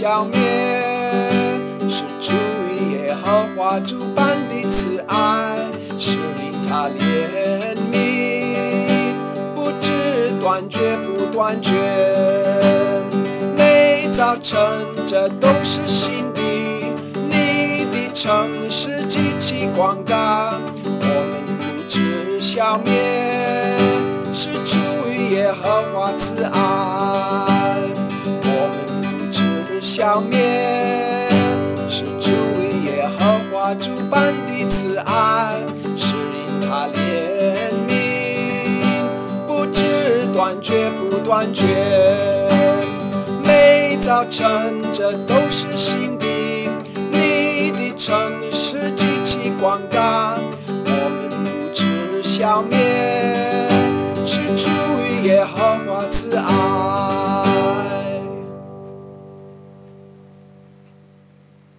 消灭，是出于耶和华主般的慈爱，是令他怜悯，不知断绝不断绝。每早晨这都是新的，你的城市极其广大，我们不知消灭，是出于耶和华慈爱。消灭是主耶和华主般的慈爱是令他怜悯不知断绝不断绝每早晨这都是新的你的城市极其广大我们不知消灭是主耶和华慈爱。